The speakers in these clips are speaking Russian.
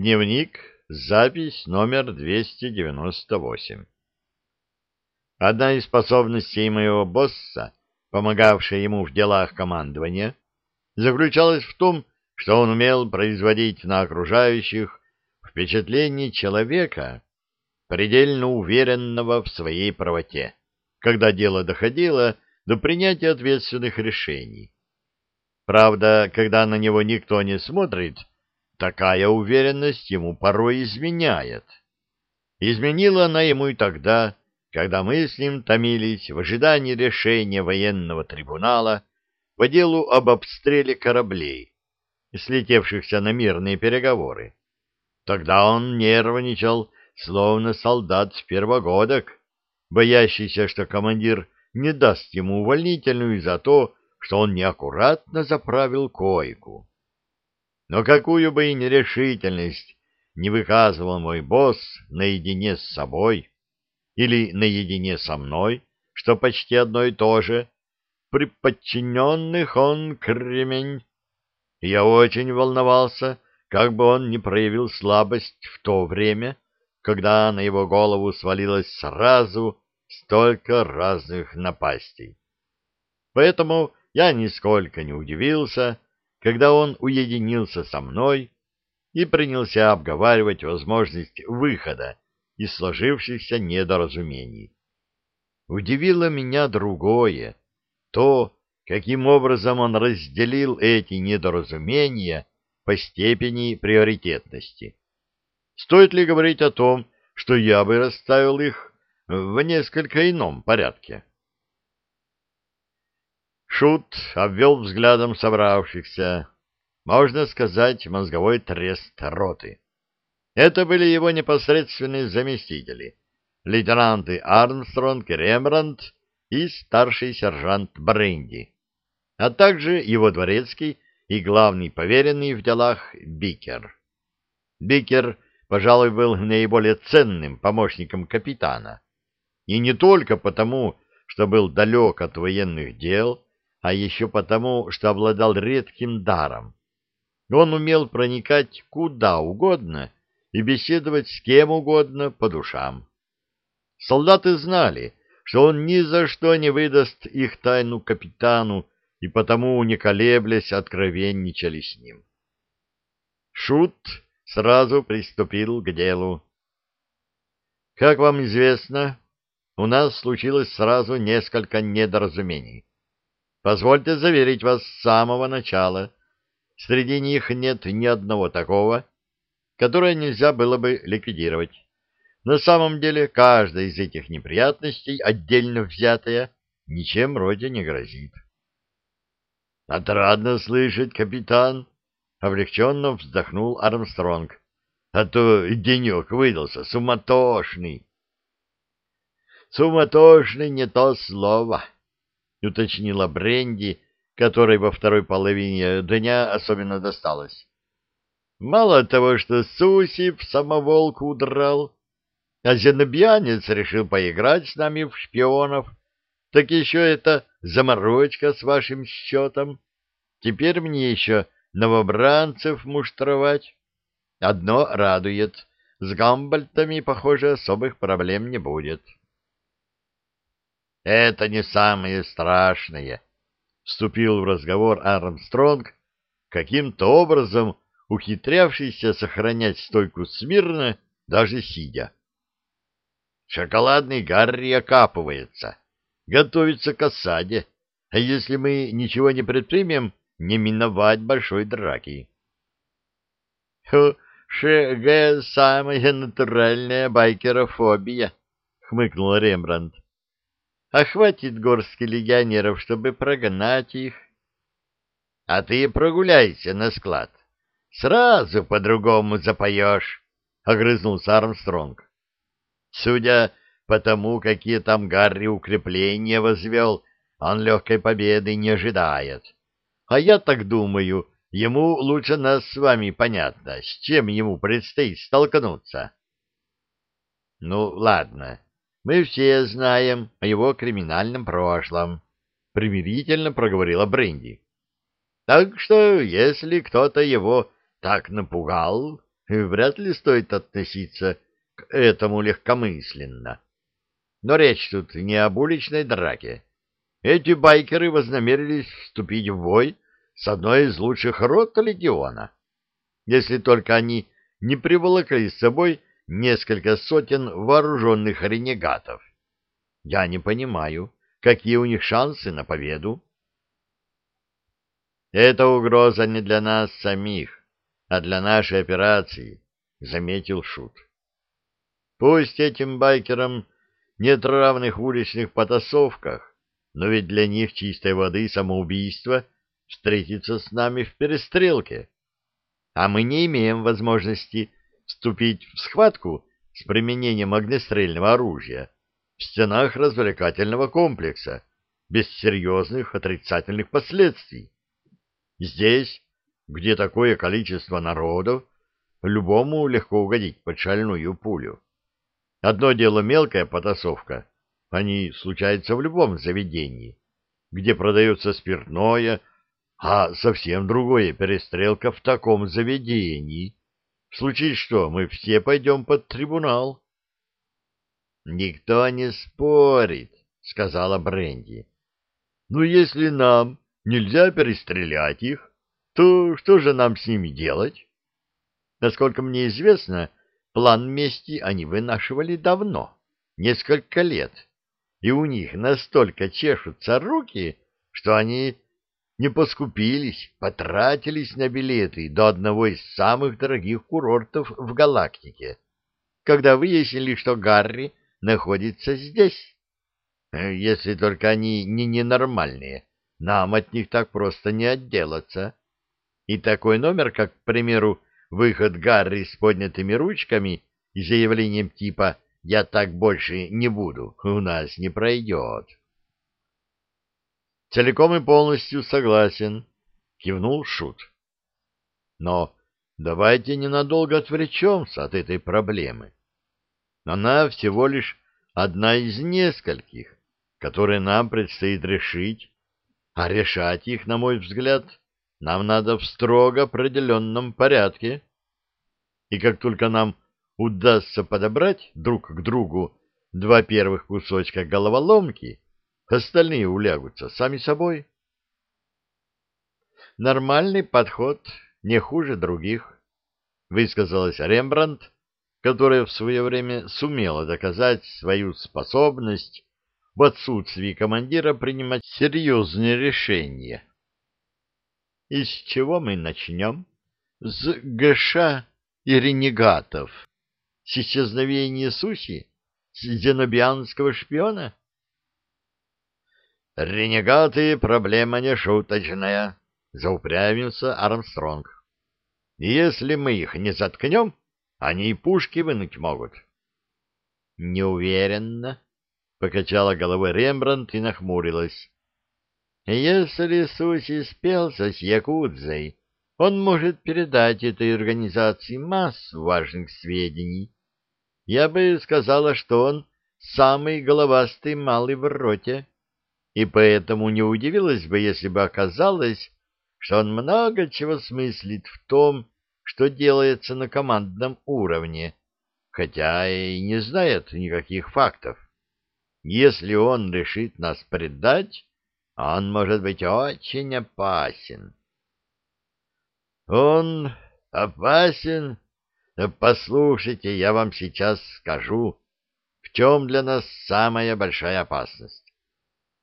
Дневник, запись номер 298. Одна из способностей моего босса, помогавшая ему в делах командования, заключалась в том, что он умел производить на окружающих впечатление человека, предельно уверенного в своей правоте, когда дело доходило до принятия ответственных решений. Правда, когда на него никто не смотрит, такая уверенность ему порой изменяет. Изменила она ему и тогда, когда мы с ним томились в ожидании решения военного трибунала по делу об обстреле кораблей, слетевшихся на мирные переговоры. Тогда он нервничал, словно солдат с первогодок, боящийся, что командир не даст ему увольнительную за то, что он неаккуратно заправил койку. Но какую бы и нерешительность не выказывал мой босс наедине с собой или наедине со мной, что почти одно и то же, при подчиненных он кремень. Я очень волновался, как бы он не проявил слабость в то время, когда на его голову свалилось сразу столько разных напастей. Поэтому я нисколько не удивился, когда он уединился со мной и принялся обговаривать возможность выхода из сложившихся недоразумений. Удивило меня другое, то, каким образом он разделил эти недоразумения по степени приоритетности. Стоит ли говорить о том, что я бы расставил их в несколько ином порядке? Шут обвел взглядом собравшихся, можно сказать, мозговой трест роты. Это были его непосредственные заместители, лейтенанты Армстронг и Рембрандт и старший сержант Бренди, а также его дворецкий и главный поверенный в делах Бикер. Бикер, пожалуй, был наиболее ценным помощником капитана, и не только потому, что был далек от военных дел, а еще потому, что обладал редким даром. Он умел проникать куда угодно и беседовать с кем угодно по душам. Солдаты знали, что он ни за что не выдаст их тайну капитану, и потому, не колеблясь, откровенничали с ним. Шут сразу приступил к делу. Как вам известно, у нас случилось сразу несколько недоразумений. Позвольте заверить вас с самого начала. Среди них нет ни одного такого, которое нельзя было бы ликвидировать. На самом деле, каждая из этих неприятностей, отдельно взятая, ничем вроде не грозит. «Отрадно слышать, капитан!» — облегченно вздохнул Армстронг. «А то денек выдался суматошный!» «Суматошный не то слово!» — уточнила Бренди, которой во второй половине дня особенно досталось. «Мало того, что Суси в самоволку удрал, а зенобьянец решил поиграть с нами в шпионов, так еще это заморочка с вашим счетом. Теперь мне еще новобранцев муштровать. Одно радует, с гамбальтами, похоже, особых проблем не будет». Это не самое страшное, — вступил в разговор Армстронг, каким-то образом ухитрявшийся сохранять стойку смирно, даже сидя. Шоколадный Гарри окапывается, готовится к осаде, а если мы ничего не предпримем, не миновать большой драки. — ШГ — самая натуральная байкерофобия, — хмыкнул Рембрандт а хватит горстки легионеров, чтобы прогнать их. А ты прогуляйся на склад. Сразу по-другому запоешь, — огрызнулся Армстронг. Судя по тому, какие там Гарри укрепления возвел, он легкой победы не ожидает. А я так думаю, ему лучше нас с вами понятно, с чем ему предстоит столкнуться. — Ну, ладно, мы все знаем о его криминальном прошлом, — примирительно проговорила Бренди. Так что, если кто-то его так напугал, вряд ли стоит относиться к этому легкомысленно. Но речь тут не об уличной драке. Эти байкеры вознамерились вступить в бой с одной из лучших рот легиона. Если только они не приволокли с собой несколько сотен вооруженных ренегатов. Я не понимаю, какие у них шансы на победу. Это угроза не для нас самих, а для нашей операции, — заметил Шут. Пусть этим байкерам нет равных в уличных потасовках, но ведь для них чистой воды самоубийство встретиться с нами в перестрелке. А мы не имеем возможности вступить в схватку с применением огнестрельного оружия в стенах развлекательного комплекса без серьезных отрицательных последствий. Здесь, где такое количество народов, любому легко угодить под шальную пулю. Одно дело мелкая потасовка, они случаются в любом заведении, где продается спиртное, а совсем другое перестрелка в таком заведении. В случае что, мы все пойдем под трибунал. Никто не спорит, сказала Бренди. Ну, если нам нельзя перестрелять их, то что же нам с ними делать? Насколько мне известно, План мести они вынашивали давно, несколько лет, и у них настолько чешутся руки, что они не поскупились, потратились на билеты до одного из самых дорогих курортов в галактике, когда выяснили, что Гарри находится здесь. Если только они не ненормальные, нам от них так просто не отделаться. И такой номер, как, к примеру, выход Гарри с поднятыми ручками и заявлением типа «я так больше не буду» у нас не пройдет. Целиком и полностью согласен, кивнул Шут. Но давайте ненадолго отвлечемся от этой проблемы. Она всего лишь одна из нескольких, которые нам предстоит решить, а решать их, на мой взгляд, нам надо в строго определенном порядке. И как только нам удастся подобрать друг к другу два первых кусочка головоломки, остальные улягутся сами собой. Нормальный подход не хуже других, высказалась Рембрандт, которая в свое время сумела доказать свою способность в отсутствии командира принимать серьезные решения. И с чего мы начнем? С ГШ и ренегатов. С исчезновения Суси? С зенобианского шпиона? Ренегаты — проблема не шуточная, — заупрямился Армстронг. Если мы их не заткнем, они и пушки вынуть могут. — Неуверенно, — покачала головой Рембрандт и нахмурилась. Если Суси спелся с Якудзой, он может передать этой организации массу важных сведений. Я бы сказала, что он самый головастый малый в роте, и поэтому не удивилась бы, если бы оказалось, что он много чего смыслит в том, что делается на командном уровне, хотя и не знает никаких фактов. Если он решит нас предать, он может быть очень опасен. Он опасен? Послушайте, я вам сейчас скажу, в чем для нас самая большая опасность.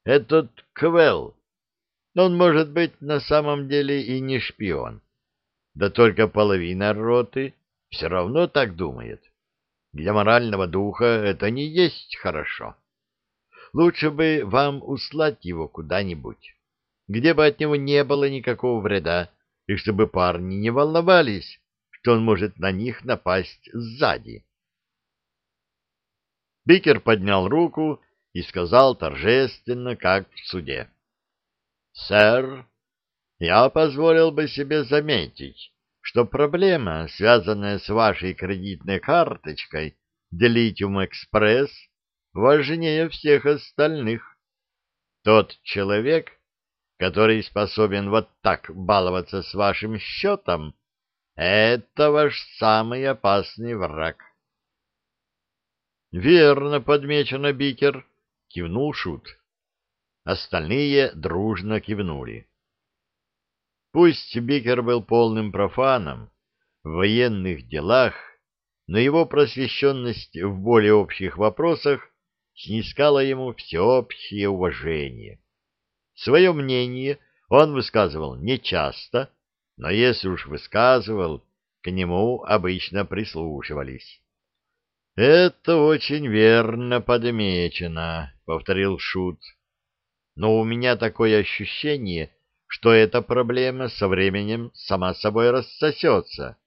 Этот Квелл, он может быть на самом деле и не шпион. Да только половина роты все равно так думает. Для морального духа это не есть хорошо. Лучше бы вам услать его куда-нибудь, где бы от него не было никакого вреда, и чтобы парни не волновались, что он может на них напасть сзади. Бикер поднял руку и сказал торжественно, как в суде. — Сэр, я позволил бы себе заметить, что проблема, связанная с вашей кредитной карточкой Делитиум Экспресс, важнее всех остальных. Тот человек, который способен вот так баловаться с вашим счетом, Это ваш самый опасный враг. Верно подмечено, Бикер, кивнул Шут. Остальные дружно кивнули. Пусть Бикер был полным профаном в военных делах, но его просвещенность в более общих вопросах снискала ему всеобщее уважение. Свое мнение он высказывал нечасто, но если уж высказывал, к нему обычно прислушивались. — Это очень верно подмечено, — повторил Шут. — Но у меня такое ощущение, что эта проблема со временем сама собой рассосется.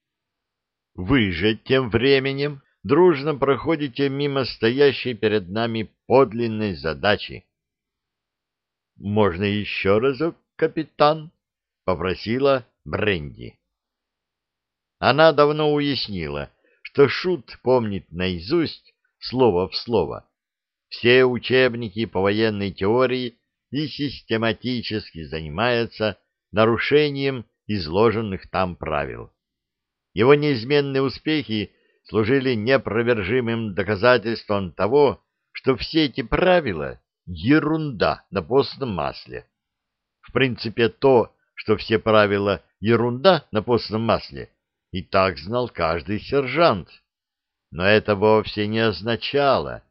Вы же тем временем дружно проходите мимо стоящей перед нами подлинной задачи. — Можно еще разок, капитан? — попросила Бренди. Она давно уяснила, что Шут помнит наизусть слово в слово все учебники по военной теории и систематически занимается нарушением изложенных там правил. Его неизменные успехи служили непровержимым доказательством того, что все эти правила — ерунда на постном масле. В принципе, то, что все правила — ерунда на постном масле, и так знал каждый сержант. Но это вовсе не означало,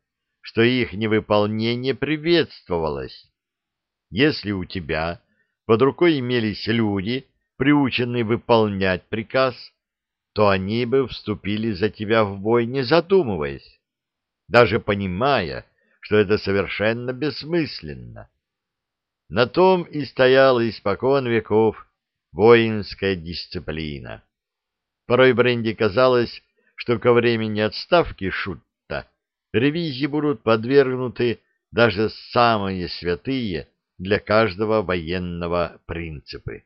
что их невыполнение приветствовалось. Если у тебя под рукой имелись люди, приученные выполнять приказ, то они бы вступили за тебя в бой, не задумываясь, даже понимая, что это совершенно бессмысленно. На том и стояла испокон веков воинская дисциплина. Порой Бренди казалось, что ко времени отставки Шутта ревизии будут подвергнуты даже самые святые для каждого военного принципы.